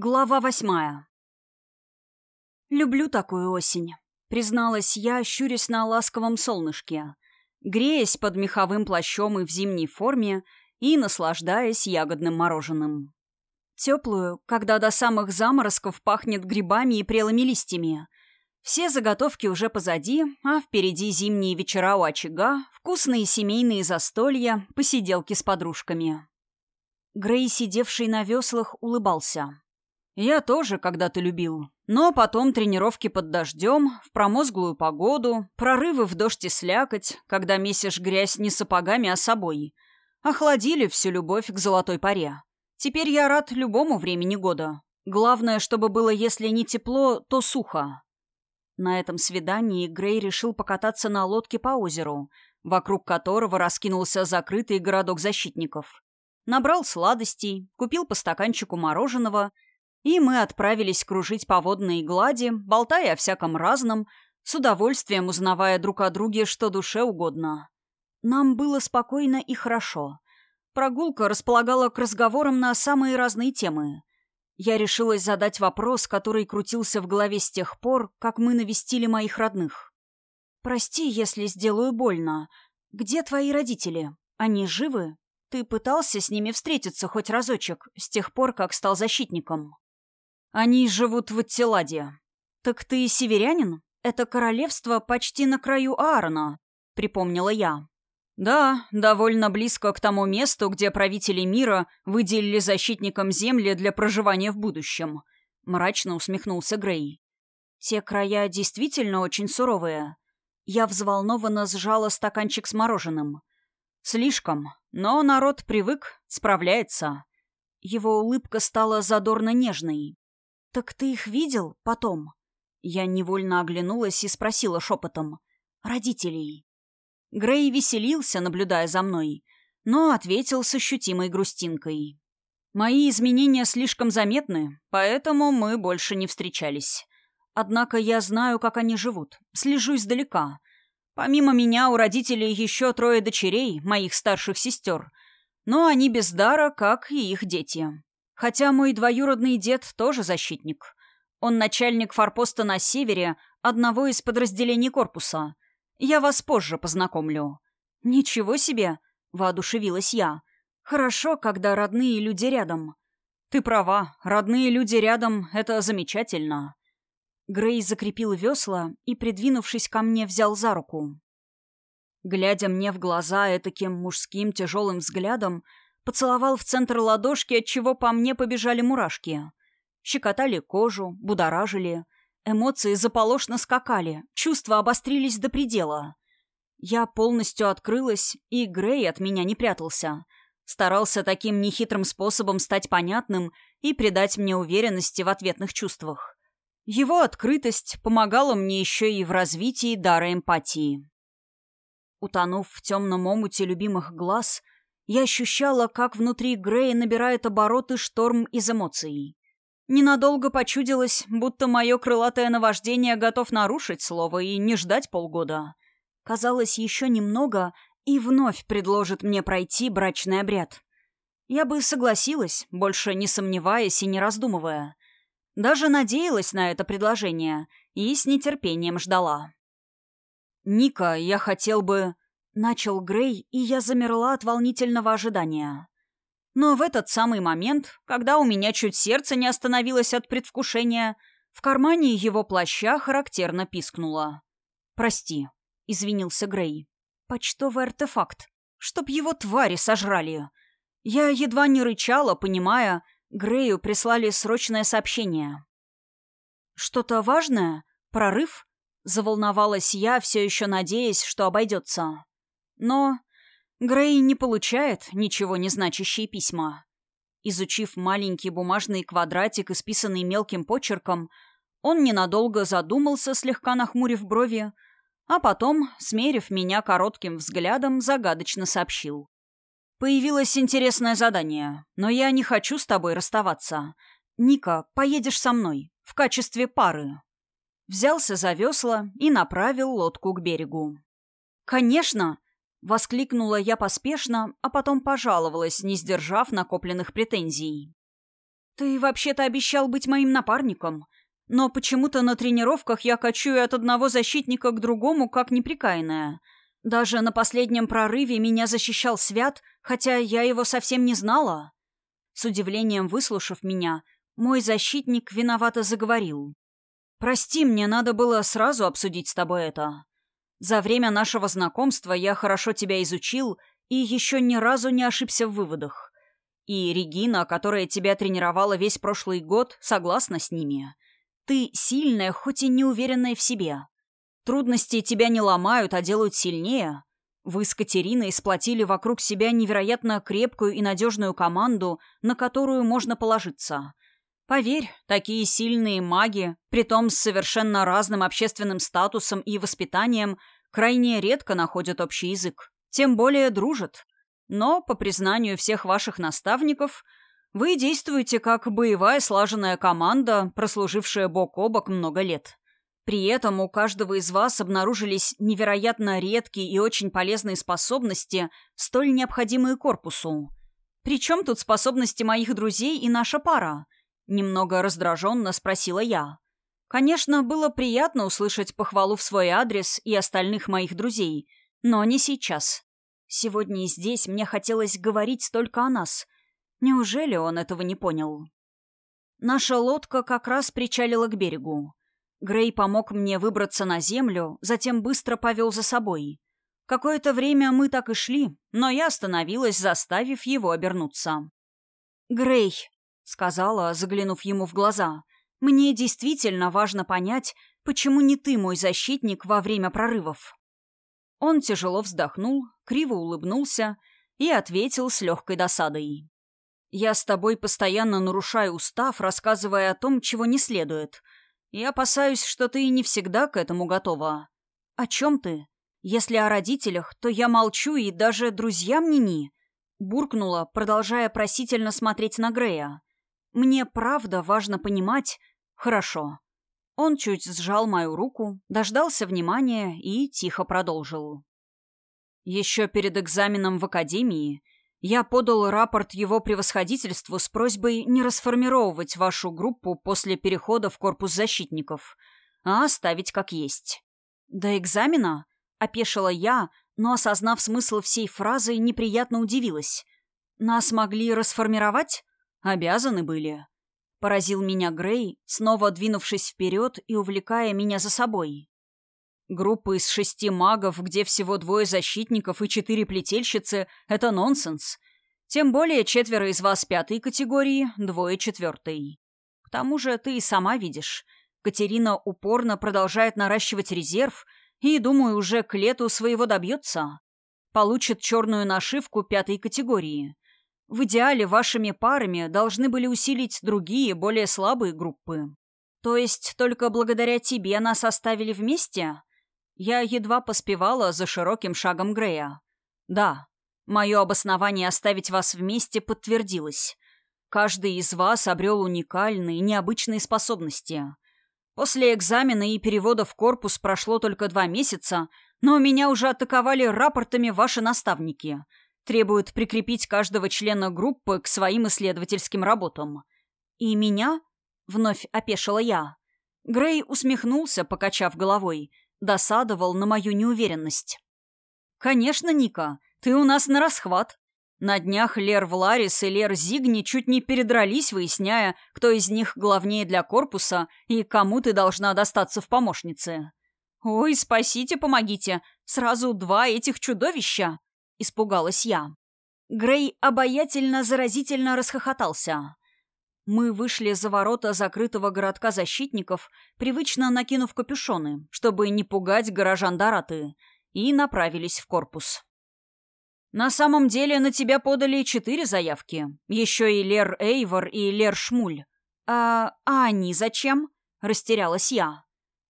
Глава восьмая. «Люблю такую осень», — призналась я, щурясь на ласковом солнышке, греясь под меховым плащом и в зимней форме и наслаждаясь ягодным мороженым. Теплую, когда до самых заморозков пахнет грибами и прелыми листьями. Все заготовки уже позади, а впереди зимние вечера у очага, вкусные семейные застолья, посиделки с подружками. Грей, сидевший на веслах, улыбался. Я тоже когда-то любил. Но потом тренировки под дождем, в промозглую погоду, прорывы в дождь и слякоть, когда месишь грязь не сапогами, а собой. Охладили всю любовь к золотой паре. Теперь я рад любому времени года. Главное, чтобы было, если не тепло, то сухо. На этом свидании Грей решил покататься на лодке по озеру, вокруг которого раскинулся закрытый городок защитников. Набрал сладостей, купил по стаканчику мороженого — и мы отправились кружить по водной глади, болтая о всяком разном, с удовольствием узнавая друг о друге, что душе угодно. Нам было спокойно и хорошо. Прогулка располагала к разговорам на самые разные темы. Я решилась задать вопрос, который крутился в голове с тех пор, как мы навестили моих родных. «Прости, если сделаю больно. Где твои родители? Они живы? Ты пытался с ними встретиться хоть разочек, с тех пор, как стал защитником?» Они живут в Аттиладе. Так ты северянин? Это королевство почти на краю Аарона, припомнила я. Да, довольно близко к тому месту, где правители мира выделили защитникам земли для проживания в будущем. Мрачно усмехнулся Грей. Те края действительно очень суровые. Я взволнованно сжала стаканчик с мороженым. Слишком, но народ привык, справляется. Его улыбка стала задорно нежной. «Так ты их видел потом?» Я невольно оглянулась и спросила шепотом. «Родителей». Грей веселился, наблюдая за мной, но ответил с ощутимой грустинкой. «Мои изменения слишком заметны, поэтому мы больше не встречались. Однако я знаю, как они живут, слежу издалека. Помимо меня у родителей еще трое дочерей, моих старших сестер, но они без дара, как и их дети. Хотя мой двоюродный дед тоже защитник. Он начальник форпоста на севере одного из подразделений корпуса. Я вас позже познакомлю. Ничего себе, воодушевилась я. Хорошо, когда родные люди рядом. Ты права, родные люди рядом — это замечательно. Грей закрепил весла и, придвинувшись ко мне, взял за руку. Глядя мне в глаза таким мужским тяжелым взглядом, Поцеловал в центр ладошки, от чего по мне побежали мурашки. Щекотали кожу, будоражили. Эмоции заполошно скакали, чувства обострились до предела. Я полностью открылась, и Грей от меня не прятался. Старался таким нехитрым способом стать понятным и придать мне уверенности в ответных чувствах. Его открытость помогала мне еще и в развитии дара эмпатии. Утонув в темном омуте любимых глаз — я ощущала, как внутри Грея набирает обороты шторм из эмоций. Ненадолго почудилось, будто мое крылатое наваждение готов нарушить слово и не ждать полгода. Казалось, еще немного, и вновь предложит мне пройти брачный обряд. Я бы согласилась, больше не сомневаясь и не раздумывая. Даже надеялась на это предложение и с нетерпением ждала. «Ника, я хотел бы...» Начал Грей, и я замерла от волнительного ожидания. Но в этот самый момент, когда у меня чуть сердце не остановилось от предвкушения, в кармане его плаща характерно пискнуло. «Прости», — извинился Грей. «Почтовый артефакт. Чтоб его твари сожрали». Я едва не рычала, понимая, Грею прислали срочное сообщение. «Что-то важное? Прорыв?» Заволновалась я, все еще надеясь, что обойдется. Но Грей не получает ничего не значащие письма. Изучив маленький бумажный квадратик, исписанный мелким почерком, он ненадолго задумался, слегка нахмурив брови, а потом, смерив меня коротким взглядом, загадочно сообщил. «Появилось интересное задание, но я не хочу с тобой расставаться. Ника, поедешь со мной, в качестве пары». Взялся за весла и направил лодку к берегу. «Конечно!» Воскликнула я поспешно, а потом пожаловалась, не сдержав накопленных претензий. «Ты вообще-то обещал быть моим напарником. Но почему-то на тренировках я кочую от одного защитника к другому, как неприкаянная. Даже на последнем прорыве меня защищал Свят, хотя я его совсем не знала». С удивлением выслушав меня, мой защитник виновато заговорил. «Прости, мне надо было сразу обсудить с тобой это. За время нашего знакомства я хорошо тебя изучил и еще ни разу не ошибся в выводах. И Регина, которая тебя тренировала весь прошлый год, согласна с ними. Ты сильная, хоть и неуверенная в себе. Трудности тебя не ломают, а делают сильнее. Вы с Катериной сплотили вокруг себя невероятно крепкую и надежную команду, на которую можно положиться. Поверь, такие сильные маги, притом с совершенно разным общественным статусом и воспитанием, крайне редко находят общий язык. Тем более дружат. Но, по признанию всех ваших наставников, вы действуете как боевая слаженная команда, прослужившая бок о бок много лет. При этом у каждого из вас обнаружились невероятно редкие и очень полезные способности, столь необходимые корпусу. Причем тут способности моих друзей и наша пара? Немного раздраженно спросила я. Конечно, было приятно услышать похвалу в свой адрес и остальных моих друзей, но не сейчас. Сегодня и здесь мне хотелось говорить только о нас. Неужели он этого не понял? Наша лодка как раз причалила к берегу. Грей помог мне выбраться на землю, затем быстро повел за собой. Какое-то время мы так и шли, но я остановилась, заставив его обернуться. «Грей», сказала, заглянув ему в глаза. «Мне действительно важно понять, почему не ты мой защитник во время прорывов». Он тяжело вздохнул, криво улыбнулся и ответил с легкой досадой. «Я с тобой постоянно нарушаю устав, рассказывая о том, чего не следует. И опасаюсь, что ты не всегда к этому готова. О чем ты? Если о родителях, то я молчу и даже друзьям не ни». Буркнула, продолжая просительно смотреть на Грея. Мне правда важно понимать... Хорошо. Он чуть сжал мою руку, дождался внимания и тихо продолжил. Еще перед экзаменом в академии я подал рапорт его превосходительству с просьбой не расформировать вашу группу после перехода в корпус защитников, а оставить как есть. До экзамена опешила я, но, осознав смысл всей фразы, неприятно удивилась. Нас могли расформировать? Обязаны были. Поразил меня Грей, снова двинувшись вперед и увлекая меня за собой. Группа из шести магов, где всего двое защитников и четыре плетельщицы — это нонсенс. Тем более четверо из вас пятой категории, двое четвертой. К тому же ты и сама видишь. Катерина упорно продолжает наращивать резерв и, думаю, уже к лету своего добьется. Получит черную нашивку пятой категории. В идеале вашими парами должны были усилить другие, более слабые группы. То есть только благодаря тебе нас оставили вместе? Я едва поспевала за широким шагом Грея. Да, мое обоснование оставить вас вместе подтвердилось. Каждый из вас обрел уникальные, необычные способности. После экзамена и перевода в корпус прошло только два месяца, но меня уже атаковали рапортами ваши наставники — требуют прикрепить каждого члена группы к своим исследовательским работам. «И меня?» — вновь опешила я. Грей усмехнулся, покачав головой, досадовал на мою неуверенность. «Конечно, Ника, ты у нас на расхват. На днях Лер Вларис и Лер Зигни чуть не передрались, выясняя, кто из них главнее для корпуса и кому ты должна достаться в помощнице. Ой, спасите, помогите, сразу два этих чудовища!» — испугалась я. Грей обаятельно, заразительно расхохотался. Мы вышли за ворота закрытого городка защитников, привычно накинув капюшоны, чтобы не пугать горожан Дораты, и направились в корпус. «На самом деле на тебя подали четыре заявки. Еще и Лер Эйвор и Лер Шмуль. А, а они зачем?» — растерялась я.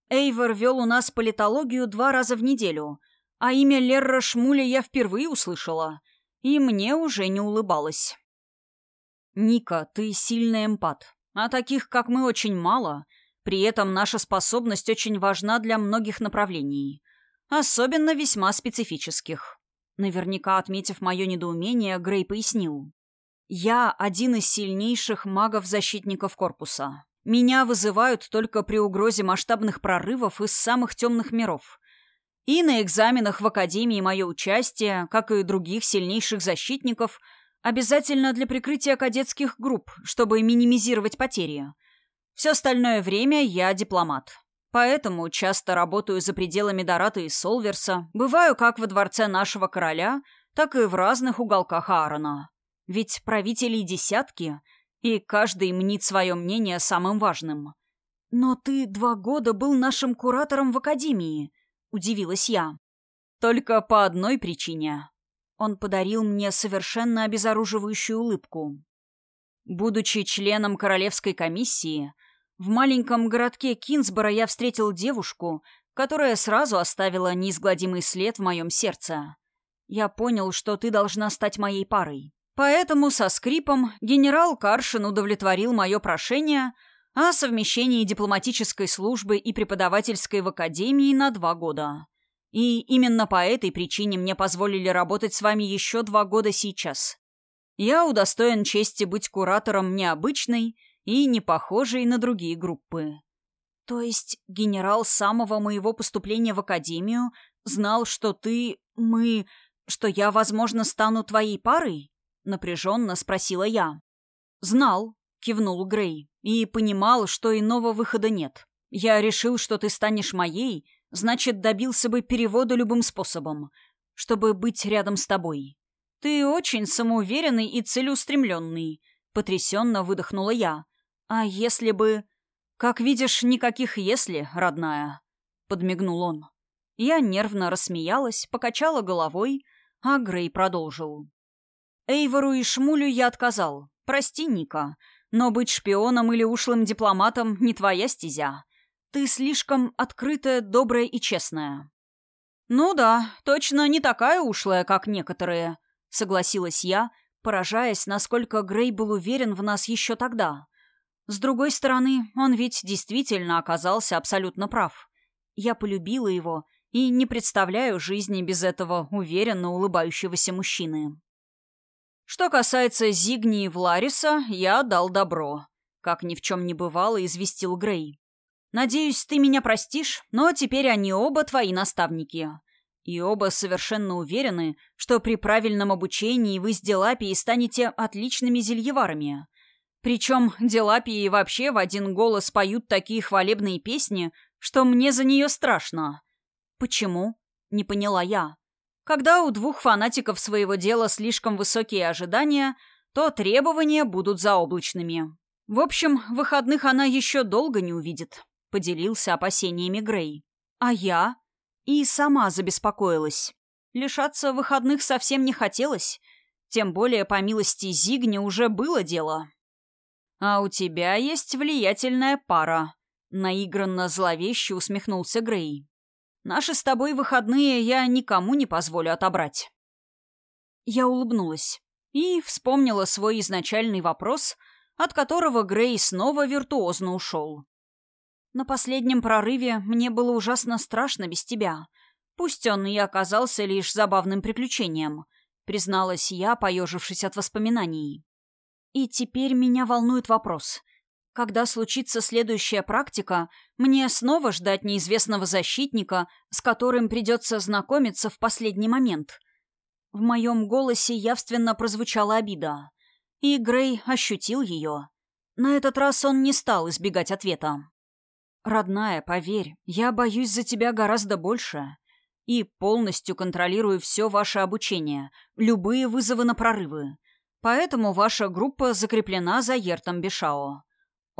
Эйвор вел у нас политологию два раза в неделю, а имя Лерра Шмуля я впервые услышала, и мне уже не улыбалось. «Ника, ты сильный эмпат, а таких, как мы, очень мало. При этом наша способность очень важна для многих направлений, особенно весьма специфических». Наверняка, отметив мое недоумение, Грей пояснил. Я один из сильнейших магов-защитников корпуса. Меня вызывают только при угрозе масштабных прорывов из самых темных миров. И на экзаменах в Академии мое участие, как и других сильнейших защитников, обязательно для прикрытия кадетских групп, чтобы минимизировать потери. Все остальное время я дипломат. Поэтому часто работаю за пределами Дората и Солверса, бываю как во дворце нашего короля, так и в разных уголках Аарона. Ведь правителей десятки, и каждый мнит свое мнение самым важным. «Но ты два года был нашим куратором в академии», — удивилась я. «Только по одной причине». Он подарил мне совершенно обезоруживающую улыбку. Будучи членом королевской комиссии, в маленьком городке Кинсбора я встретил девушку, которая сразу оставила неизгладимый след в моем сердце. Я понял, что ты должна стать моей парой. Поэтому со скрипом генерал Каршин удовлетворил мое прошение — о совмещении дипломатической службы и преподавательской в академии на два года. И именно по этой причине мне позволили работать с вами еще два года сейчас. Я удостоен чести быть куратором необычной и не похожей на другие группы. То есть генерал с самого моего поступления в академию знал, что ты, мы, что я, возможно, стану твоей парой? Напряженно спросила я. Знал, кивнул Грей и понимал, что иного выхода нет. Я решил, что ты станешь моей, значит, добился бы перевода любым способом, чтобы быть рядом с тобой. Ты очень самоуверенный и целеустремленный, потрясенно выдохнула я. А если бы... Как видишь, никаких «если», родная, подмигнул он. Я нервно рассмеялась, покачала головой, а Грей продолжил. Эйвору и Шмулю я отказал. Прости, Ника, но быть шпионом или ушлым дипломатом не твоя стезя. Ты слишком открытая, добрая и честная». «Ну да, точно не такая ушлая, как некоторые», — согласилась я, поражаясь, насколько Грей был уверен в нас еще тогда. С другой стороны, он ведь действительно оказался абсолютно прав. Я полюбила его и не представляю жизни без этого уверенно улыбающегося мужчины. Что касается Зигни и Влариса, я дал добро. Как ни в чем не бывало, известил Грей. Надеюсь, ты меня простишь, но теперь они оба твои наставники. И оба совершенно уверены, что при правильном обучении вы с Делапией станете отличными зельеварами. Причем Делапии вообще в один голос поют такие хвалебные песни, что мне за нее страшно. Почему? Не поняла я. Когда у двух фанатиков своего дела слишком высокие ожидания, то требования будут заоблачными. В общем, выходных она еще долго не увидит, поделился опасениями Грей. А я? И сама забеспокоилась. Лишаться выходных совсем не хотелось, тем более, по милости Зигни, уже было дело. «А у тебя есть влиятельная пара», — наигранно зловеще усмехнулся Грей. Наши с тобой выходные я никому не позволю отобрать». Я улыбнулась и вспомнила свой изначальный вопрос, от которого Грей снова виртуозно ушел. «На последнем прорыве мне было ужасно страшно без тебя. Пусть он и оказался лишь забавным приключением», — призналась я, поежившись от воспоминаний. «И теперь меня волнует вопрос. Когда случится следующая практика, мне снова ждать неизвестного защитника, с которым придется знакомиться в последний момент. В моем голосе явственно прозвучала обида. И Грей ощутил ее. На этот раз он не стал избегать ответа. «Родная, поверь, я боюсь за тебя гораздо больше. И полностью контролирую все ваше обучение, любые вызовы на прорывы. Поэтому ваша группа закреплена за Ертом Бешао.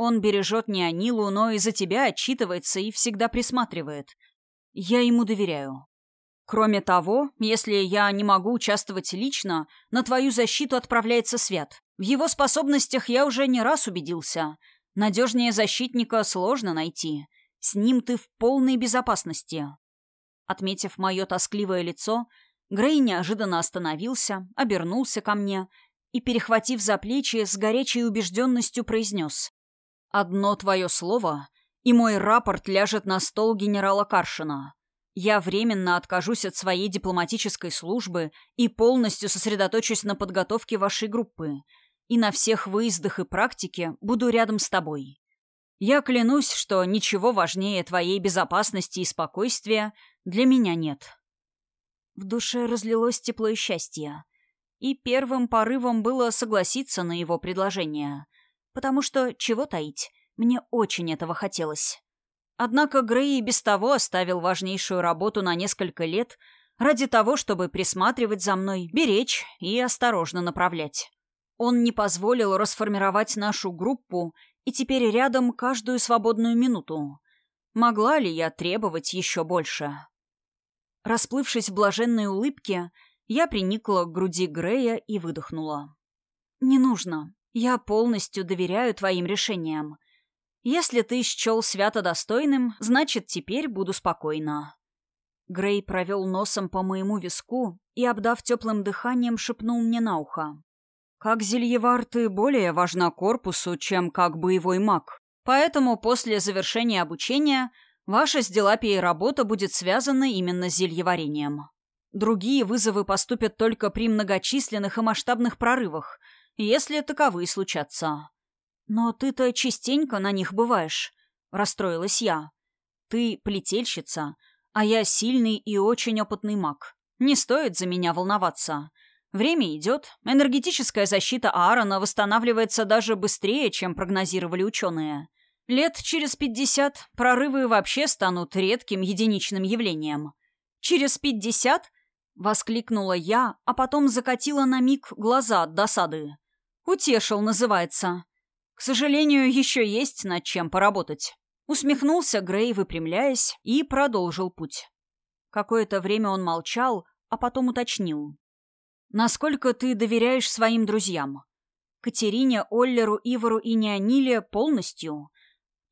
Он бережет не Анилу, но и за тебя отчитывается и всегда присматривает. Я ему доверяю. Кроме того, если я не могу участвовать лично, на твою защиту отправляется Свят. В его способностях я уже не раз убедился. Надежнее защитника сложно найти. С ним ты в полной безопасности. Отметив мое тоскливое лицо, Грей неожиданно остановился, обернулся ко мне и, перехватив за плечи, с горячей убежденностью произнес. Одно твое слово, и мой рапорт ляжет на стол генерала Каршина. Я временно откажусь от своей дипломатической службы и полностью сосредоточусь на подготовке вашей группы. и на всех выездах и практике буду рядом с тобой. Я клянусь, что ничего важнее твоей безопасности и спокойствия для меня нет. В душе разлилось тепло и счастье. И первым порывом было согласиться на его предложение. Потому что, чего таить, мне очень этого хотелось. Однако Грей и без того оставил важнейшую работу на несколько лет ради того, чтобы присматривать за мной, беречь и осторожно направлять. Он не позволил расформировать нашу группу и теперь рядом каждую свободную минуту. Могла ли я требовать еще больше? Расплывшись в блаженной улыбке, я приникла к груди Грея и выдохнула. «Не нужно. Я полностью доверяю твоим решениям. Если ты счел свято достойным, значит, теперь буду спокойна». Грей провел носом по моему виску и, обдав теплым дыханием, шепнул мне на ухо. «Как зельевар ты более важна корпусу, чем как боевой маг. Поэтому после завершения обучения ваша с Делапией работа будет связана именно с зельеварением. Другие вызовы поступят только при многочисленных и масштабных прорывах, если таковые случатся. Но ты-то частенько на них бываешь, расстроилась я. Ты плетельщица, а я сильный и очень опытный маг. Не стоит за меня волноваться. Время идет, энергетическая защита Аарона восстанавливается даже быстрее, чем прогнозировали ученые. Лет через пятьдесят прорывы вообще станут редким единичным явлением. Через пятьдесят Воскликнула я, а потом закатила на миг глаза от досады. «Утешил» называется. К сожалению, еще есть над чем поработать. Усмехнулся Грей, выпрямляясь, и продолжил путь. Какое-то время он молчал, а потом уточнил. «Насколько ты доверяешь своим друзьям?» Катерине, Оллеру, Ивару и Неониле полностью.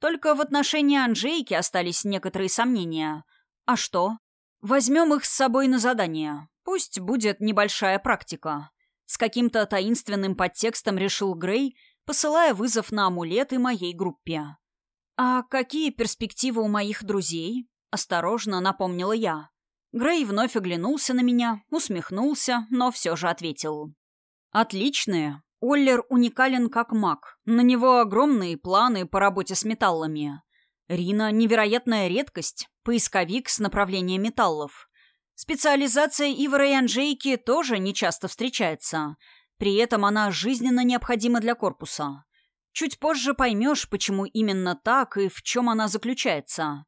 Только в отношении Анжейки остались некоторые сомнения. А что? Возьмем их с собой на задание. Пусть будет небольшая практика. С каким-то таинственным подтекстом решил Грей, посылая вызов на амулеты моей группе. «А какие перспективы у моих друзей?» — осторожно напомнила я. Грей вновь оглянулся на меня, усмехнулся, но все же ответил. «Отличные. Оллер уникален как маг. На него огромные планы по работе с металлами. Рина — невероятная редкость, поисковик с направлением металлов. Специализация Ивара и Анжейки тоже нечасто встречается. При этом она жизненно необходима для корпуса. Чуть позже поймешь, почему именно так и в чем она заключается.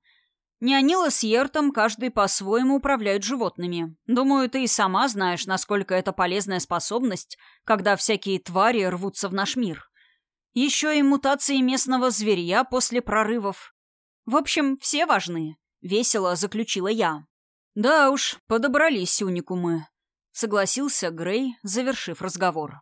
Неонила с Ертом каждый по-своему управляют животными. Думаю, ты и сама знаешь, насколько это полезная способность, когда всякие твари рвутся в наш мир. Еще и мутации местного зверья после прорывов. В общем, все важны. Весело заключила я. Да уж, подобрались уникумы. Согласился Грей, завершив разговор.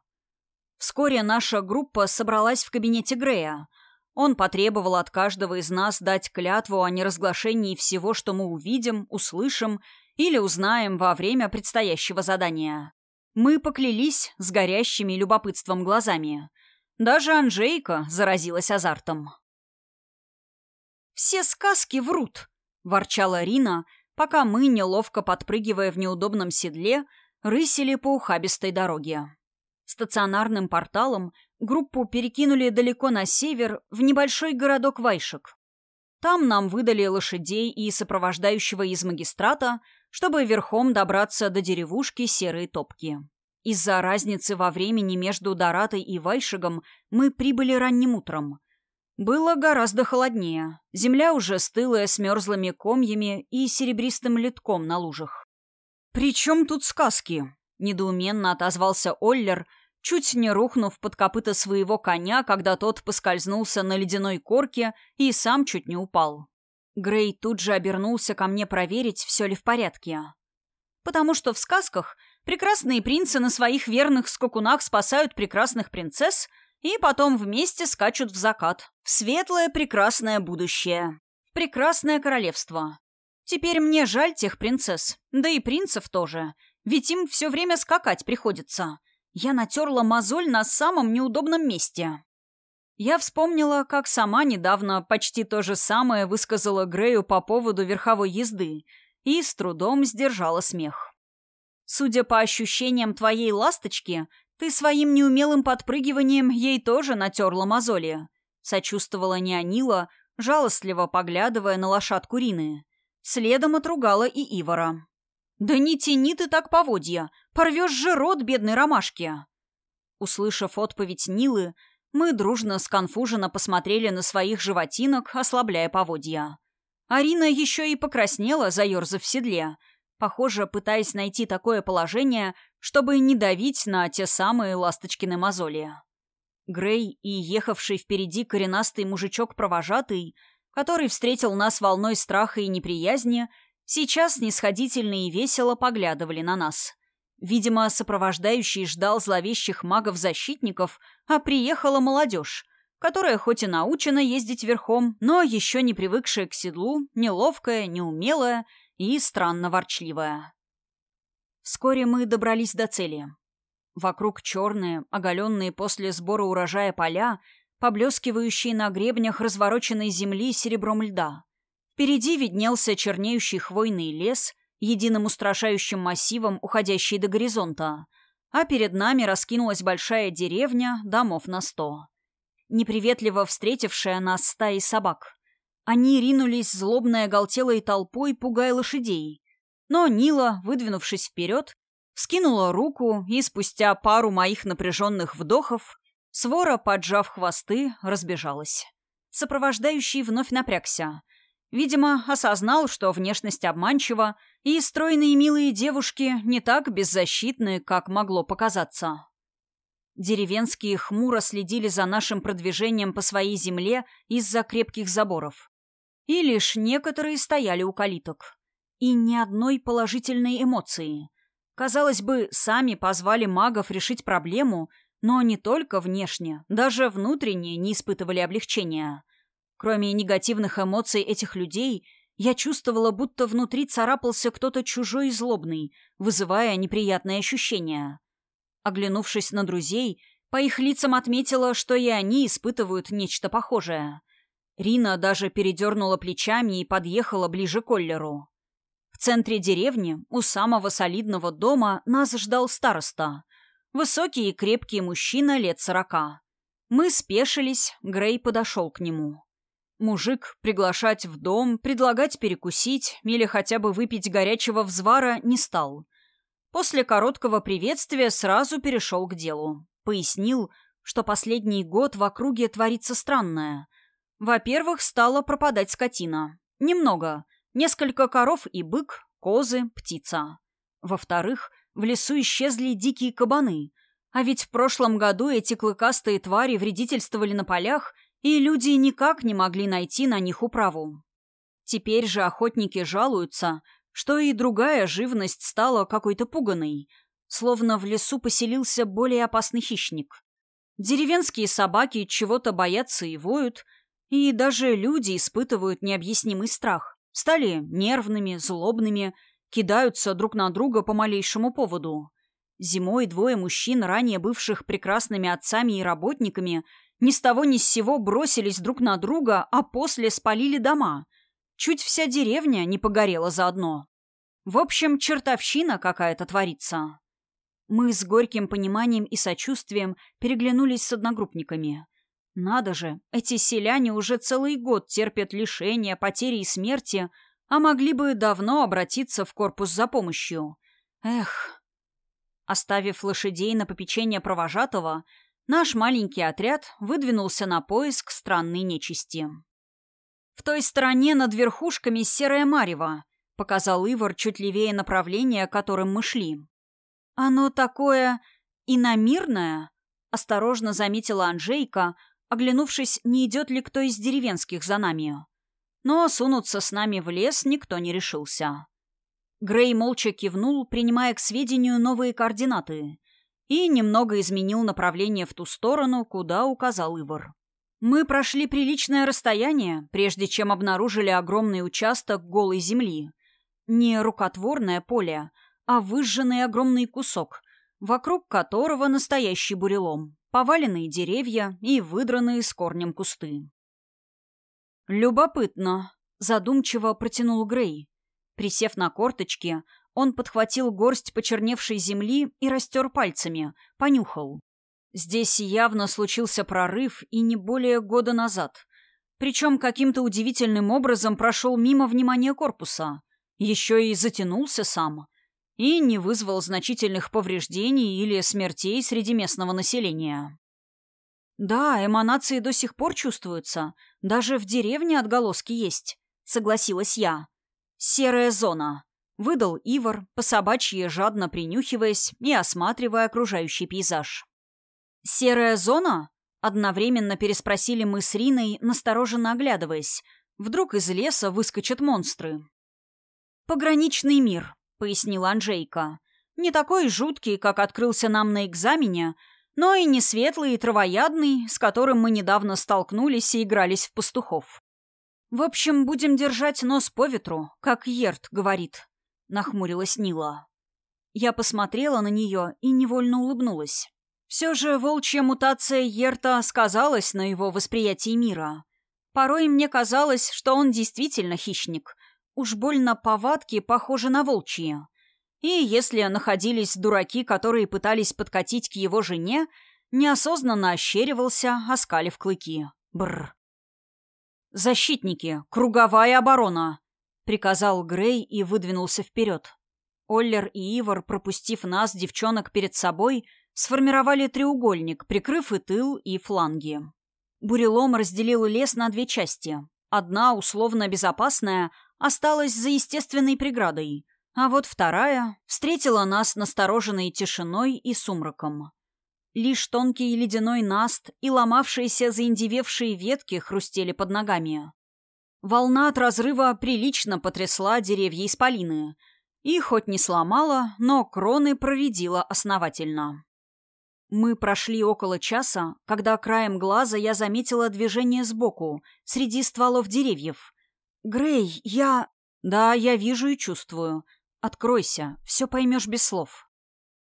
Вскоре наша группа собралась в кабинете Грея. Он потребовал от каждого из нас дать клятву о неразглашении всего, что мы увидим, услышим или узнаем во время предстоящего задания. Мы поклялись с горящими любопытством глазами. Даже Анжейка заразилась азартом. «Все сказки врут!» — ворчала Рина, пока мы, неловко подпрыгивая в неудобном седле, рысили по ухабистой дороге. Стационарным порталом группу перекинули далеко на север, в небольшой городок Вайшек. Там нам выдали лошадей и сопровождающего из магистрата, чтобы верхом добраться до деревушки Серые Топки. Из-за разницы во времени между Доратой и Вайшегом мы прибыли ранним утром. Было гораздо холоднее. Земля уже стылая с мерзлыми комьями и серебристым литком на лужах. «При чем тут сказки?» — недоуменно отозвался Оллер, чуть не рухнув под копыта своего коня, когда тот поскользнулся на ледяной корке и сам чуть не упал. Грей тут же обернулся ко мне проверить, все ли в порядке. «Потому что в сказках прекрасные принцы на своих верных скакунах спасают прекрасных принцесс», и потом вместе скачут в закат, в светлое прекрасное будущее, в прекрасное королевство. Теперь мне жаль тех принцесс, да и принцев тоже, ведь им все время скакать приходится. Я натерла мозоль на самом неудобном месте. Я вспомнила, как сама недавно почти то же самое высказала Грею по поводу верховой езды и с трудом сдержала смех. Судя по ощущениям твоей ласточки, Ты своим неумелым подпрыгиванием ей тоже натерла мозоли. Сочувствовала Неонила, жалостливо поглядывая на лошадку Рины. Следом отругала и Ивара. «Да не тяни ты так поводья! Порвешь же рот бедной ромашки!» Услышав отповедь Нилы, мы дружно сконфуженно посмотрели на своих животинок, ослабляя поводья. Арина еще и покраснела, заерзав в седле, похоже, пытаясь найти такое положение, чтобы не давить на те самые ласточкины мозоли. Грей и ехавший впереди коренастый мужичок-провожатый, который встретил нас волной страха и неприязни, сейчас снисходительно и весело поглядывали на нас. Видимо, сопровождающий ждал зловещих магов-защитников, а приехала молодежь, которая хоть и научена ездить верхом, но еще не привыкшая к седлу, неловкая, неумелая и странно ворчливая. Вскоре мы добрались до цели. Вокруг черные, оголенные после сбора урожая поля, поблескивающие на гребнях развороченной земли серебром льда. Впереди виднелся чернеющий хвойный лес, единым устрашающим массивом, уходящий до горизонта, а перед нами раскинулась большая деревня, домов на сто. Неприветливо встретившая нас стаи собак. Они ринулись злобной оголтелой толпой, пугая лошадей. Но Нила, выдвинувшись вперед, скинула руку, и спустя пару моих напряженных вдохов свора, поджав хвосты, разбежалась. Сопровождающий вновь напрягся — Видимо, осознал, что внешность обманчива, и стройные милые девушки не так беззащитны, как могло показаться. Деревенские хмуро следили за нашим продвижением по своей земле из-за крепких заборов. И лишь некоторые стояли у калиток. И ни одной положительной эмоции. Казалось бы, сами позвали магов решить проблему, но не только внешне, даже внутренне не испытывали облегчения. Кроме негативных эмоций этих людей, я чувствовала, будто внутри царапался кто-то чужой и злобный, вызывая неприятные ощущения. Оглянувшись на друзей, по их лицам отметила, что и они испытывают нечто похожее. Рина даже передернула плечами и подъехала ближе к Оллеру. В центре деревни, у самого солидного дома, нас ждал староста. Высокий и крепкий мужчина лет сорока. Мы спешились, Грей подошел к нему. Мужик приглашать в дом, предлагать перекусить или хотя бы выпить горячего взвара не стал. После короткого приветствия сразу перешел к делу. Пояснил, что последний год в округе творится странное. Во-первых, стала пропадать скотина. Немного. Несколько коров и бык, козы, птица. Во-вторых, в лесу исчезли дикие кабаны. А ведь в прошлом году эти клыкастые твари вредительствовали на полях – и люди никак не могли найти на них управу. Теперь же охотники жалуются, что и другая живность стала какой-то пуганой, словно в лесу поселился более опасный хищник. Деревенские собаки чего-то боятся и воют, и даже люди испытывают необъяснимый страх. Стали нервными, злобными, кидаются друг на друга по малейшему поводу. Зимой двое мужчин, ранее бывших прекрасными отцами и работниками, ни с того ни с сего бросились друг на друга, а после спалили дома. Чуть вся деревня не погорела заодно. В общем, чертовщина какая-то творится. Мы с горьким пониманием и сочувствием переглянулись с одногруппниками. Надо же, эти селяне уже целый год терпят лишения, потери и смерти, а могли бы давно обратиться в корпус за помощью. Эх. Оставив лошадей на попечение провожатого, наш маленький отряд выдвинулся на поиск странной нечисти. «В той стороне над верхушками серое марево», — показал Ивар чуть левее направления, которым мы шли. «Оно такое иномирное», — осторожно заметила Анжейка, оглянувшись, не идет ли кто из деревенских за нами. Но сунуться с нами в лес никто не решился. Грей молча кивнул, принимая к сведению новые координаты и немного изменил направление в ту сторону, куда указал Ивар. Мы прошли приличное расстояние, прежде чем обнаружили огромный участок голой земли. Не рукотворное поле, а выжженный огромный кусок, вокруг которого настоящий бурелом, поваленные деревья и выдранные с корнем кусты. «Любопытно», — задумчиво протянул Грей. Присев на корточки, Он подхватил горсть почерневшей земли и растер пальцами, понюхал. Здесь явно случился прорыв и не более года назад. Причем каким-то удивительным образом прошел мимо внимания корпуса. Еще и затянулся сам. И не вызвал значительных повреждений или смертей среди местного населения. «Да, эманации до сих пор чувствуются. Даже в деревне отголоски есть», — согласилась я. «Серая зона», — выдал Ивар, по собачьи жадно принюхиваясь и осматривая окружающий пейзаж. «Серая зона?» — одновременно переспросили мы с Риной, настороженно оглядываясь. Вдруг из леса выскочат монстры. «Пограничный мир», — пояснила Анжейка. «Не такой жуткий, как открылся нам на экзамене, но и не светлый и травоядный, с которым мы недавно столкнулись и игрались в пастухов. В общем, будем держать нос по ветру, как Ерт говорит», — нахмурилась Нила. Я посмотрела на нее и невольно улыбнулась. Все же волчья мутация Ерта сказалась на его восприятии мира. Порой мне казалось, что он действительно хищник. Уж больно повадки похожи на волчьи. И если находились дураки, которые пытались подкатить к его жене, неосознанно ощеривался, оскалив клыки. Бррр. «Защитники! Круговая оборона!» — приказал Грей и выдвинулся вперед. Оллер и Ивар, пропустив нас, девчонок, перед собой, сформировали треугольник, прикрыв и тыл, и фланги. Бурелом разделил лес на две части. Одна, условно безопасная, осталась за естественной преградой, а вот вторая встретила нас настороженной тишиной и сумраком. Лишь тонкий ледяной наст и ломавшиеся заиндевевшие ветки хрустели под ногами. Волна от разрыва прилично потрясла деревья исполины, и хоть не сломала, но кроны проредила основательно. Мы прошли около часа, когда краем глаза я заметила движение сбоку, среди стволов деревьев. «Грей, я...» «Да, я вижу и чувствую. Откройся, все поймешь без слов».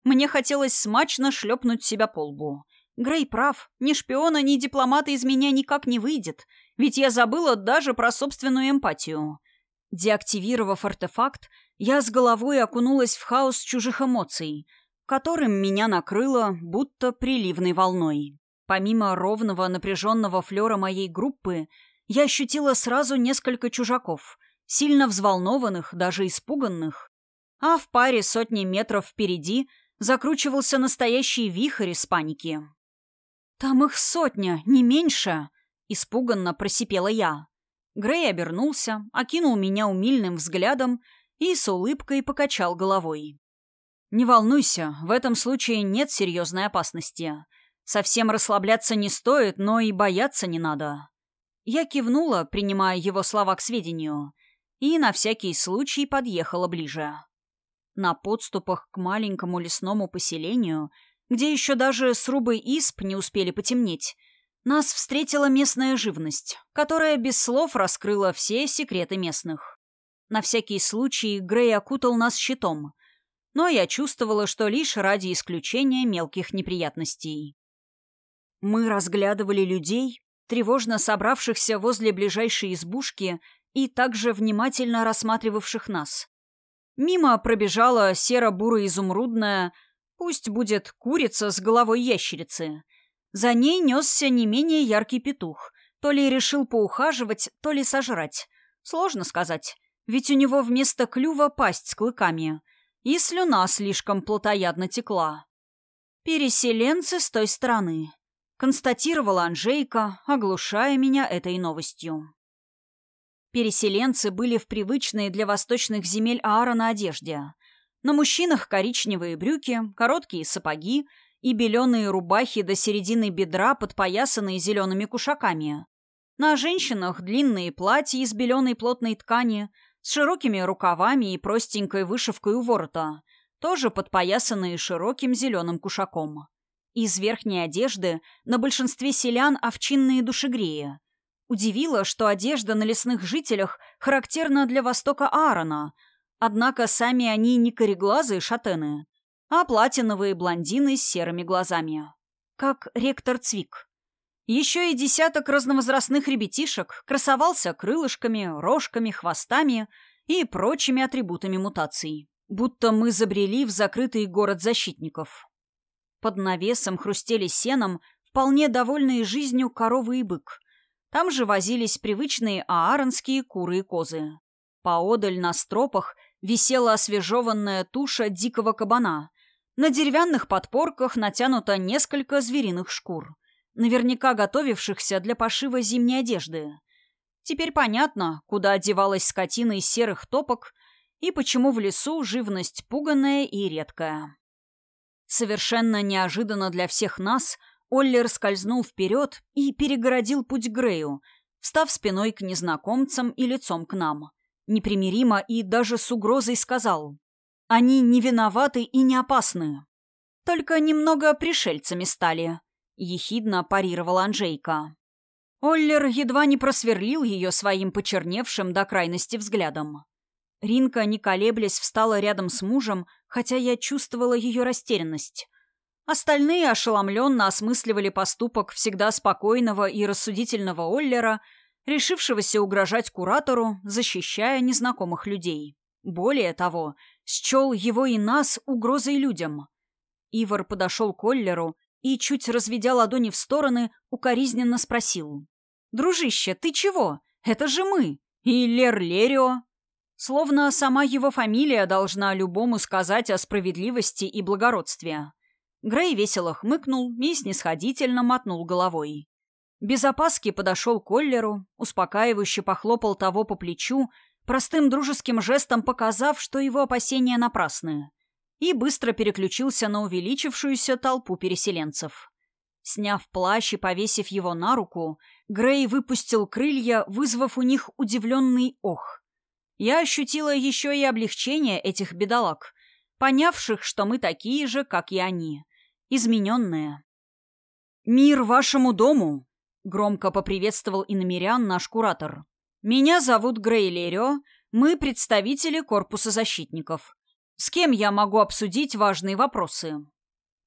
Мне хотелось смачно шлепнуть себя по лбу. Грей прав, ни шпиона, ни дипломата из меня никак не выйдет, ведь я забыла даже про собственную эмпатию. Деактивировав артефакт, я с головой окунулась в хаос чужих эмоций — которым меня накрыло будто приливной волной. Помимо ровного напряженного флера моей группы, я ощутила сразу несколько чужаков, сильно взволнованных, даже испуганных. А в паре сотни метров впереди закручивался настоящий вихрь из паники. «Там их сотня, не меньше!» — испуганно просипела я. Грей обернулся, окинул меня умильным взглядом и с улыбкой покачал головой. «Не волнуйся, в этом случае нет серьезной опасности. Совсем расслабляться не стоит, но и бояться не надо». Я кивнула, принимая его слова к сведению, и на всякий случай подъехала ближе. На подступах к маленькому лесному поселению, где еще даже срубы исп не успели потемнеть, нас встретила местная живность, которая без слов раскрыла все секреты местных. На всякий случай Грей окутал нас щитом — но я чувствовала, что лишь ради исключения мелких неприятностей. Мы разглядывали людей, тревожно собравшихся возле ближайшей избушки и также внимательно рассматривавших нас. Мимо пробежала серо-буро-изумрудная, пусть будет курица с головой ящерицы. За ней несся не менее яркий петух, то ли решил поухаживать, то ли сожрать. Сложно сказать, ведь у него вместо клюва пасть с клыками — и слюна слишком плотоядно текла. «Переселенцы с той стороны», — констатировала Анжейка, оглушая меня этой новостью. Переселенцы были в привычной для восточных земель Аара на одежде. На мужчинах коричневые брюки, короткие сапоги и беленые рубахи до середины бедра, подпоясанные зелеными кушаками. На женщинах длинные платья из беленой плотной ткани — с широкими рукавами и простенькой вышивкой у ворота, тоже подпоясанные широким зеленым кушаком. Из верхней одежды на большинстве селян овчинные душегреи. Удивило, что одежда на лесных жителях характерна для востока Аарона, однако сами они не кореглазые шатены, а платиновые блондины с серыми глазами. Как ректор Цвик. Еще и десяток разновозрастных ребятишек красовался крылышками, рожками, хвостами и прочими атрибутами мутаций. будто мы забрели в закрытый город защитников. Под навесом хрустели сеном вполне довольные жизнью коровы и бык. Там же возились привычные ааронские куры и козы. Поодаль на стропах висела освежеванная туша дикого кабана. На деревянных подпорках натянуто несколько звериных шкур, наверняка готовившихся для пошива зимней одежды. Теперь понятно, куда одевалась скотина из серых топок и почему в лесу живность пуганная и редкая. Совершенно неожиданно для всех нас Оллер скользнул вперед и перегородил путь Грею, встав спиной к незнакомцам и лицом к нам. Непримиримо и даже с угрозой сказал. «Они не виноваты и не опасны. Только немного пришельцами стали», — ехидно парировал Анжейка. Оллер едва не просверлил ее своим почерневшим до крайности взглядом. Ринка, не колеблясь, встала рядом с мужем, хотя я чувствовала ее растерянность. Остальные ошеломленно осмысливали поступок всегда спокойного и рассудительного Оллера, решившегося угрожать куратору, защищая незнакомых людей. Более того, счел его и нас угрозой людям. Ивар подошел к Оллеру и, чуть разведя ладони в стороны, укоризненно спросил. «Дружище, ты чего? Это же мы! И Лер Лерио!» Словно сама его фамилия должна любому сказать о справедливости и благородстве. Грей весело хмыкнул и снисходительно мотнул головой. Без опаски подошел к Коллеру, успокаивающе похлопал того по плечу, простым дружеским жестом показав, что его опасения напрасны, и быстро переключился на увеличившуюся толпу переселенцев. Сняв плащ и повесив его на руку, Грей выпустил крылья, вызвав у них удивленный ох. Я ощутила еще и облегчение этих бедолаг, понявших, что мы такие же, как и они, измененные. «Мир вашему дому!» — громко поприветствовал иномерян наш куратор. «Меня зовут Грей Лерио, мы представители Корпуса защитников. С кем я могу обсудить важные вопросы?»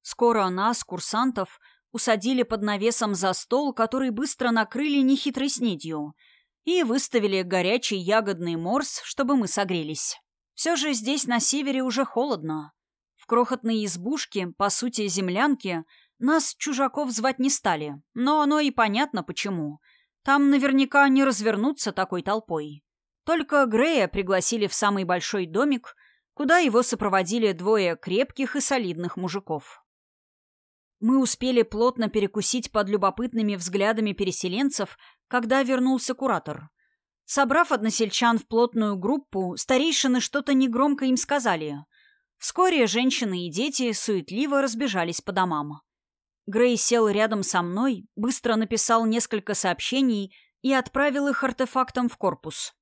Скоро нас, курсантов, усадили под навесом за стол, который быстро накрыли нехитрой снедью — и выставили горячий ягодный морс, чтобы мы согрелись. Все же здесь, на севере, уже холодно. В крохотной избушке, по сути, землянке, нас, чужаков, звать не стали, но оно и понятно почему. Там наверняка не развернуться такой толпой. Только Грея пригласили в самый большой домик, куда его сопроводили двое крепких и солидных мужиков. Мы успели плотно перекусить под любопытными взглядами переселенцев, когда вернулся куратор. Собрав односельчан в плотную группу, старейшины что-то негромко им сказали. Вскоре женщины и дети суетливо разбежались по домам. Грей сел рядом со мной, быстро написал несколько сообщений и отправил их артефактом в корпус.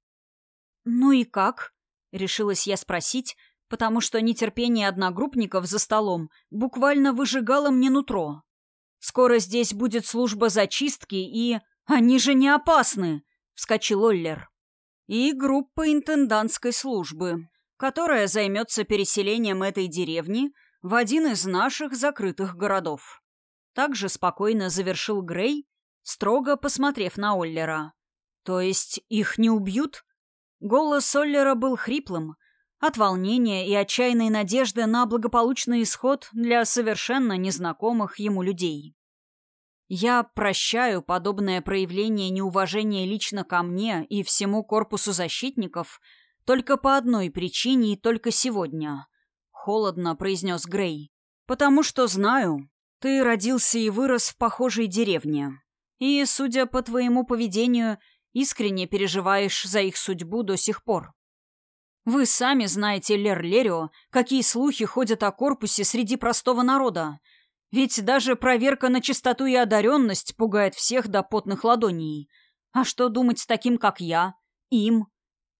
«Ну и как?» — решилась я спросить, потому что нетерпение одногруппников за столом буквально выжигало мне нутро. «Скоро здесь будет служба зачистки и...» «Они же не опасны!» — вскочил Оллер. «И группа интендантской службы, которая займется переселением этой деревни в один из наших закрытых городов». Также спокойно завершил Грей, строго посмотрев на Оллера. «То есть их не убьют?» Голос Оллера был хриплым, от волнения и отчаянной надежды на благополучный исход для совершенно незнакомых ему людей. Я прощаю подобное проявление неуважения лично ко мне и всему корпусу защитников только по одной причине и только сегодня. Холодно произнес Грей. Потому что знаю, ты родился и вырос в похожей деревне. И, судя по твоему поведению, искренне переживаешь за их судьбу до сих пор. Вы сами знаете, Лер Лерио, какие слухи ходят о корпусе среди простого народа, ведь даже проверка на чистоту и одаренность пугает всех до потных ладоней. А что думать с таким, как я? Им?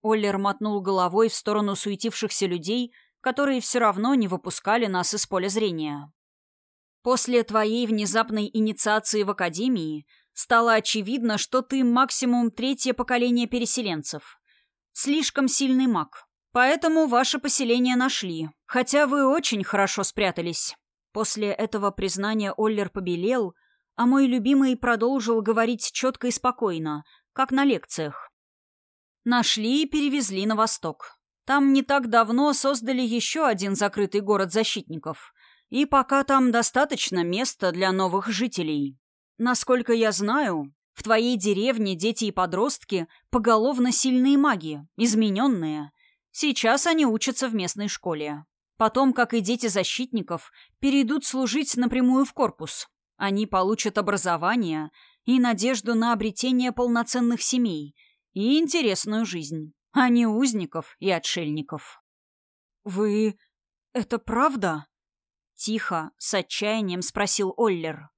Оллер мотнул головой в сторону суетившихся людей, которые все равно не выпускали нас из поля зрения. После твоей внезапной инициации в Академии стало очевидно, что ты максимум третье поколение переселенцев. Слишком сильный маг. Поэтому ваше поселение нашли, хотя вы очень хорошо спрятались. После этого признания Оллер побелел, а мой любимый продолжил говорить четко и спокойно, как на лекциях. Нашли и перевезли на восток. Там не так давно создали еще один закрытый город защитников. И пока там достаточно места для новых жителей. Насколько я знаю, в твоей деревне дети и подростки поголовно сильные маги, измененные. Сейчас они учатся в местной школе. Потом, как и дети защитников, перейдут служить напрямую в корпус. Они получат образование и надежду на обретение полноценных семей и интересную жизнь а не узников и отшельников. «Вы... это правда?» Тихо, с отчаянием спросил Оллер.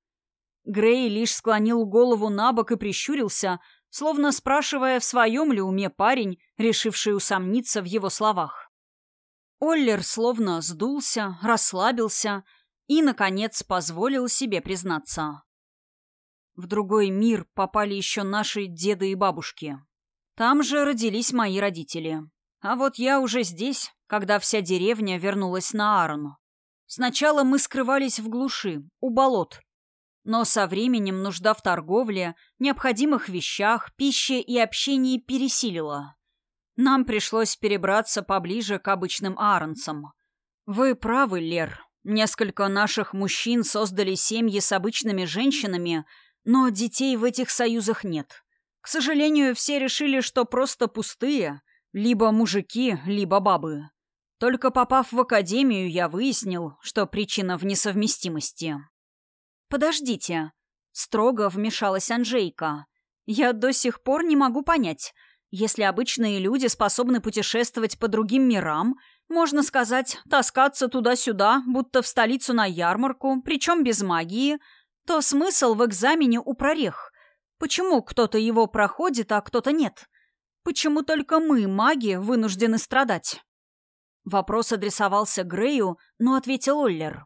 Грей лишь склонил голову на бок и прищурился, словно спрашивая, в своем ли уме парень, решивший усомниться в его словах. Оллер словно сдулся, расслабился и, наконец, позволил себе признаться. В другой мир попали еще наши деды и бабушки. Там же родились мои родители. А вот я уже здесь, когда вся деревня вернулась на Аарону. Сначала мы скрывались в глуши, у болот. Но со временем нужда в торговле, необходимых вещах, пище и общении пересилила. Нам пришлось перебраться поближе к обычным ааронцам. Вы правы, Лер. Несколько наших мужчин создали семьи с обычными женщинами, но детей в этих союзах нет. К сожалению, все решили, что просто пустые. Либо мужики, либо бабы. Только попав в академию, я выяснил, что причина в несовместимости. «Подождите», — строго вмешалась Анжейка. «Я до сих пор не могу понять. Если обычные люди способны путешествовать по другим мирам, можно сказать, таскаться туда-сюда, будто в столицу на ярмарку, причем без магии, то смысл в экзамене у прорех. Почему кто-то его проходит, а кто-то нет? Почему только мы, маги, вынуждены страдать? Вопрос адресовался Грею, но ответил Оллер.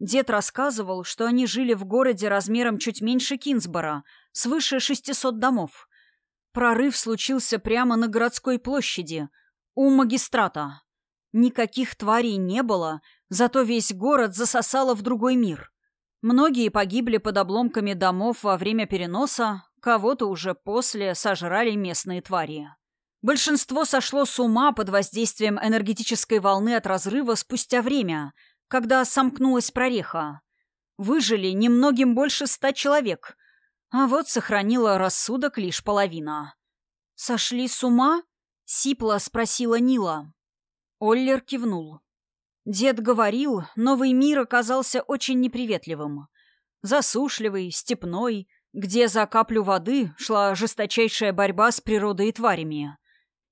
Дед рассказывал, что они жили в городе размером чуть меньше Кинсбора, свыше 600 домов. Прорыв случился прямо на городской площади, у магистрата. Никаких тварей не было, зато весь город засосало в другой мир. Многие погибли под обломками домов во время переноса, кого-то уже после сожрали местные твари. Большинство сошло с ума под воздействием энергетической волны от разрыва спустя время, когда сомкнулась прореха. Выжили немногим больше ста человек, а вот сохранила рассудок лишь половина. «Сошли с ума?» — сипло спросила Нила. Оллер кивнул. Дед говорил, новый мир оказался очень неприветливым. Засушливый, степной, где за каплю воды шла жесточайшая борьба с природой и тварями.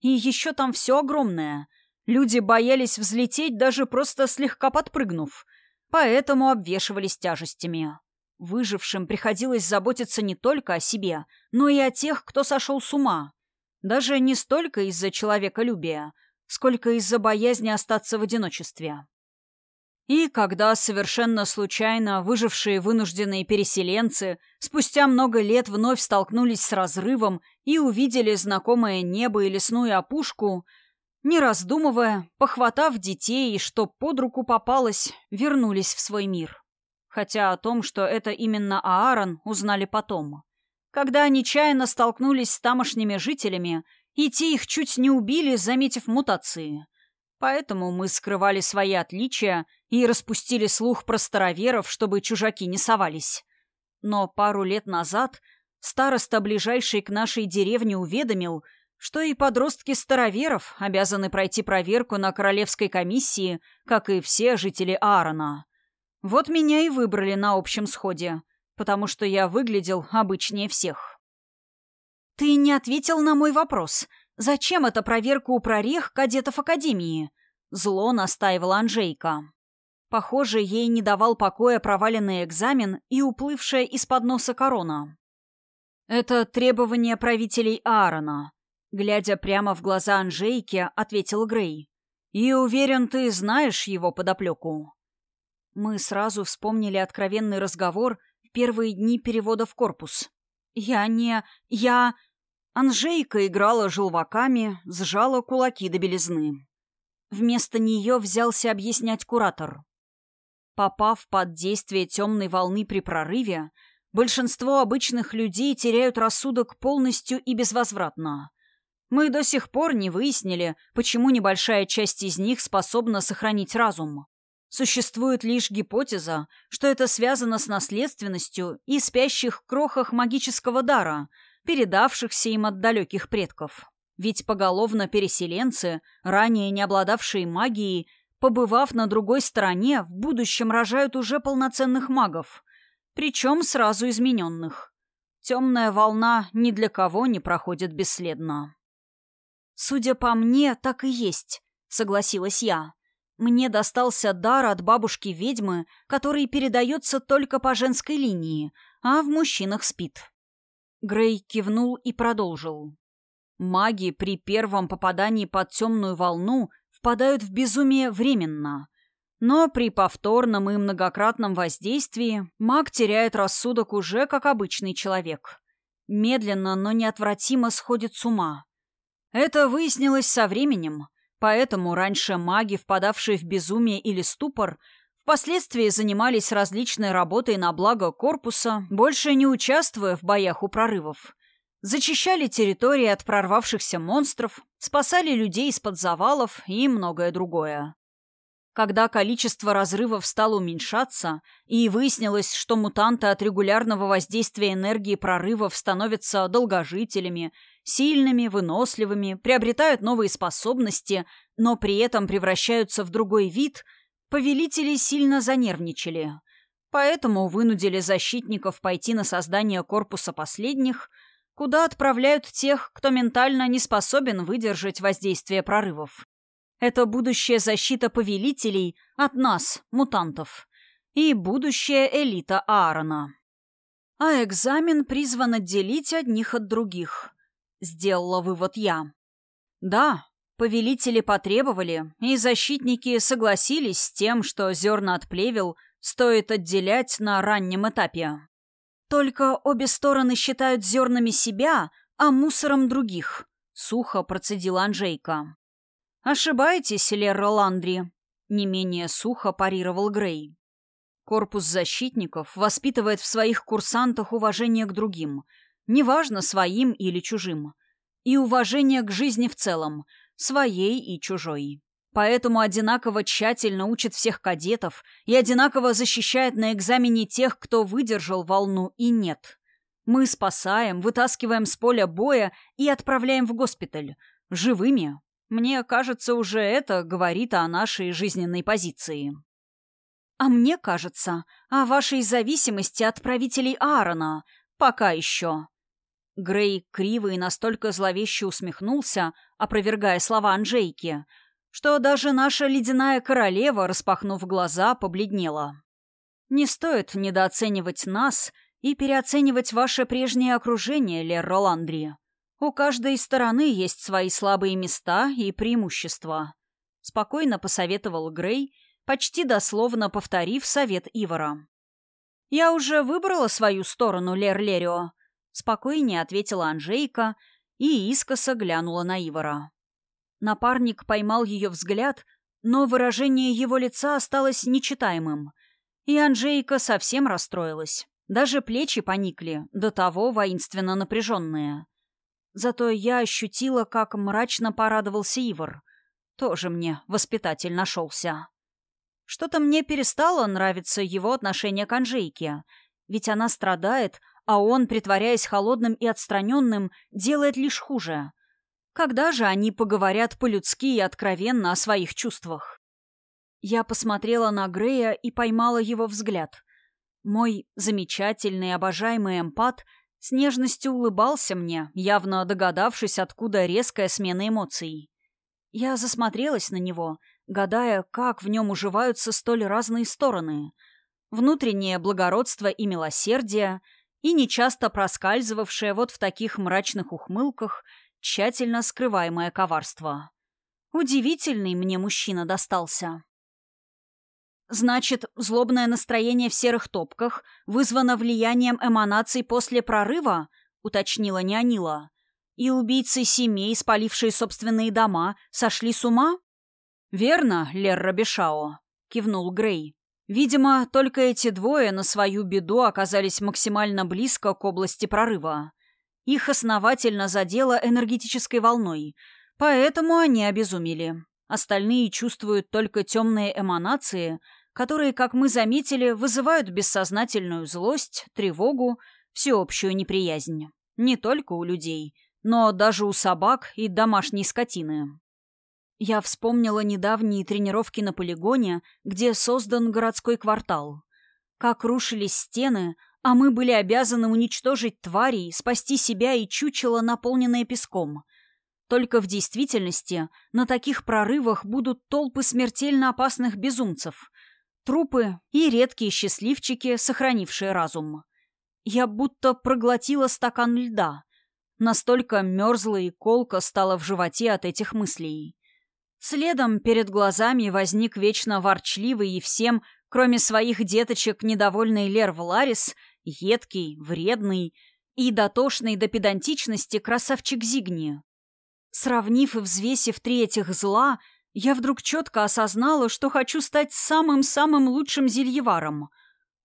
И еще там все огромное. Люди боялись взлететь, даже просто слегка подпрыгнув, поэтому обвешивались тяжестями. Выжившим приходилось заботиться не только о себе, но и о тех, кто сошел с ума. Даже не столько из-за человеколюбия — сколько из-за боязни остаться в одиночестве. И когда совершенно случайно выжившие вынужденные переселенцы спустя много лет вновь столкнулись с разрывом и увидели знакомое небо и лесную опушку, не раздумывая, похватав детей и что под руку попалось, вернулись в свой мир. Хотя о том, что это именно Аарон, узнали потом. Когда нечаянно столкнулись с тамошними жителями – и те их чуть не убили, заметив мутации. Поэтому мы скрывали свои отличия и распустили слух про староверов, чтобы чужаки не совались. Но пару лет назад староста, ближайший к нашей деревне, уведомил, что и подростки староверов обязаны пройти проверку на королевской комиссии, как и все жители Аарона. Вот меня и выбрали на общем сходе, потому что я выглядел обычнее всех. «Ты не ответил на мой вопрос. Зачем эта проверка у прорех кадетов Академии?» Зло настаивала Анжейка. Похоже, ей не давал покоя проваленный экзамен и уплывшая из-под носа корона. «Это требование правителей Аарона», — глядя прямо в глаза Анжейки, ответил Грей. «И уверен, ты знаешь его подоплеку». Мы сразу вспомнили откровенный разговор в первые дни перевода в корпус. «Я не... я...» Анжейка играла желваками, сжала кулаки до белизны. Вместо нее взялся объяснять куратор. Попав под действие темной волны при прорыве, большинство обычных людей теряют рассудок полностью и безвозвратно. Мы до сих пор не выяснили, почему небольшая часть из них способна сохранить разум. Существует лишь гипотеза, что это связано с наследственностью и спящих крохах магического дара, передавшихся им от далеких предков. Ведь поголовно переселенцы, ранее не обладавшие магией, побывав на другой стороне, в будущем рожают уже полноценных магов, причем сразу измененных. Темная волна ни для кого не проходит бесследно. «Судя по мне, так и есть», — согласилась я. «Мне достался дар от бабушки-ведьмы, который передается только по женской линии, а в мужчинах спит». Грей кивнул и продолжил. Маги при первом попадании под темную волну впадают в безумие временно. Но при повторном и многократном воздействии маг теряет рассудок уже как обычный человек. Медленно, но неотвратимо сходит с ума. Это выяснилось со временем, поэтому раньше маги, впадавшие в безумие или ступор, впоследствии занимались различной работой на благо корпуса, больше не участвуя в боях у прорывов. Зачищали территории от прорвавшихся монстров, спасали людей из-под завалов и многое другое. Когда количество разрывов стало уменьшаться, и выяснилось, что мутанты от регулярного воздействия энергии прорывов становятся долгожителями, сильными, выносливыми, приобретают новые способности, но при этом превращаются в другой вид, повелители сильно занервничали. Поэтому вынудили защитников пойти на создание корпуса последних – куда отправляют тех, кто ментально не способен выдержать воздействие прорывов. Это будущая защита повелителей от нас, мутантов, и будущая элита Аарона. А экзамен призван отделить одних от других, сделала вывод я. Да, повелители потребовали, и защитники согласились с тем, что зерна от плевел стоит отделять на раннем этапе. Только обе стороны считают зернами себя, а мусором других», — сухо процедила Анжейка. «Ошибаетесь, Лер Роландри», — не менее сухо парировал Грей. Корпус защитников воспитывает в своих курсантах уважение к другим, неважно, своим или чужим, и уважение к жизни в целом, своей и чужой. Поэтому одинаково тщательно учит всех кадетов и одинаково защищает на экзамене тех, кто выдержал волну и нет. Мы спасаем, вытаскиваем с поля боя и отправляем в госпиталь. Живыми. Мне кажется, уже это говорит о нашей жизненной позиции. А мне кажется, о вашей зависимости от правителей Аарона. Пока еще. Грей криво и настолько зловеще усмехнулся, опровергая слова Анжейки — что даже наша ледяная королева, распахнув глаза, побледнела. Не стоит недооценивать нас и переоценивать ваше прежнее окружение, Лер Роландри. У каждой стороны есть свои слабые места и преимущества. Спокойно посоветовал Грей, почти дословно повторив совет Ивара. «Я уже выбрала свою сторону, Лер Лерио», — спокойнее ответила Анжейка и искоса глянула на Ивара. Напарник поймал ее взгляд, но выражение его лица осталось нечитаемым. И Анжейка совсем расстроилась. Даже плечи поникли, до того воинственно напряженные. Зато я ощутила, как мрачно порадовался Ивар. Тоже мне воспитатель нашелся. Что-то мне перестало нравиться его отношение к Анжейке. Ведь она страдает, а он, притворяясь холодным и отстраненным, делает лишь хуже. Когда же они поговорят по-людски и откровенно о своих чувствах? Я посмотрела на Грея и поймала его взгляд. Мой замечательный, обожаемый эмпат с нежностью улыбался мне, явно догадавшись, откуда резкая смена эмоций. Я засмотрелась на него, гадая, как в нем уживаются столь разные стороны. Внутреннее благородство и милосердие, и нечасто проскальзывавшее вот в таких мрачных ухмылках — тщательно скрываемое коварство. Удивительный мне мужчина достался. Значит, злобное настроение в серых топках вызвано влиянием эманаций после прорыва, уточнила Неонила. И убийцы семей, спалившие собственные дома, сошли с ума? Верно, Лерра Бешао, кивнул Грей. Видимо, только эти двое на свою беду оказались максимально близко к области прорыва. их основательно задело энергетической волной, поэтому они обезумели. Остальные чувствуют только темные эманации, которые, как мы заметили, вызывают бессознательную злость, тревогу, всеобщую неприязнь. Не только у людей, но даже у собак и домашней скотины. Я вспомнила недавние тренировки на полигоне, где создан городской квартал. Как рушились стены, а мы были обязаны уничтожить тварей, спасти себя и чучело, наполненное песком. Только в действительности на таких прорывах будут толпы смертельно опасных безумцев, трупы и редкие счастливчики, сохранившие разум. Я будто проглотила стакан льда. Настолько мерзла и колка стала в животе от этих мыслей. Следом перед глазами возник вечно ворчливый и всем, кроме своих деточек, недовольный Лерв Ларис, едкий, вредный и дотошный до педантичности красавчик Зигни. Сравнив и взвесив три этих зла, я вдруг четко осознала, что хочу стать самым-самым лучшим зельеваром.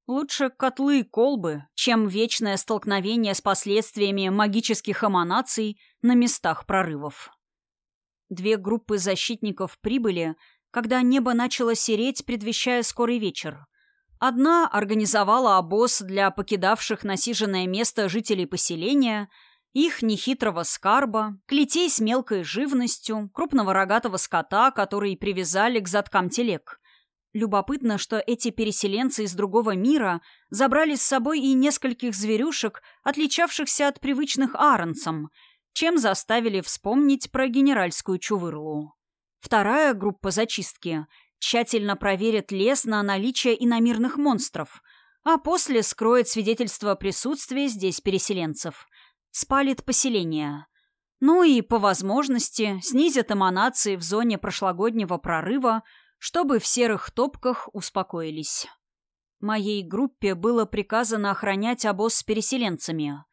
Лучше котлы и колбы, чем вечное столкновение с последствиями магических эманаций на местах прорывов. Две группы защитников прибыли, когда небо начало сереть, предвещая скорый вечер. Одна организовала обоз для покидавших насиженное место жителей поселения, их нехитрого скарба, клетей с мелкой живностью, крупного рогатого скота, который привязали к задкам телег. Любопытно, что эти переселенцы из другого мира забрали с собой и нескольких зверюшек, отличавшихся от привычных аронцам – чем заставили вспомнить про генеральскую чувырлу. Вторая группа зачистки тщательно проверит лес на наличие иномирных монстров, а после скроет свидетельство присутствия здесь переселенцев. Спалит поселение. Ну и, по возможности, снизят эманации в зоне прошлогоднего прорыва, чтобы в серых топках успокоились. Моей группе было приказано охранять обоз с переселенцами.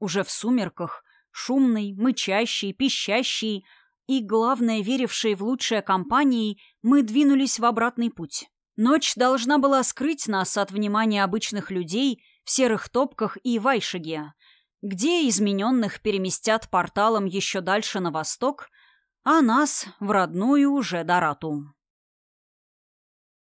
Уже в сумерках Шумный, мычащий, пищащий и, главное, веривший в лучшее компании, мы двинулись в обратный путь. Ночь должна была скрыть нас от внимания обычных людей в серых топках и вайшиге, где измененных переместят порталом еще дальше на восток, а нас в родную уже Дорату.